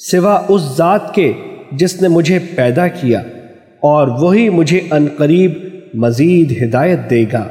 سوا اس ذات کے جس نے مجھے پیدا کیا اور وہی مجھے انقریب مزید ہدایت دے گا۔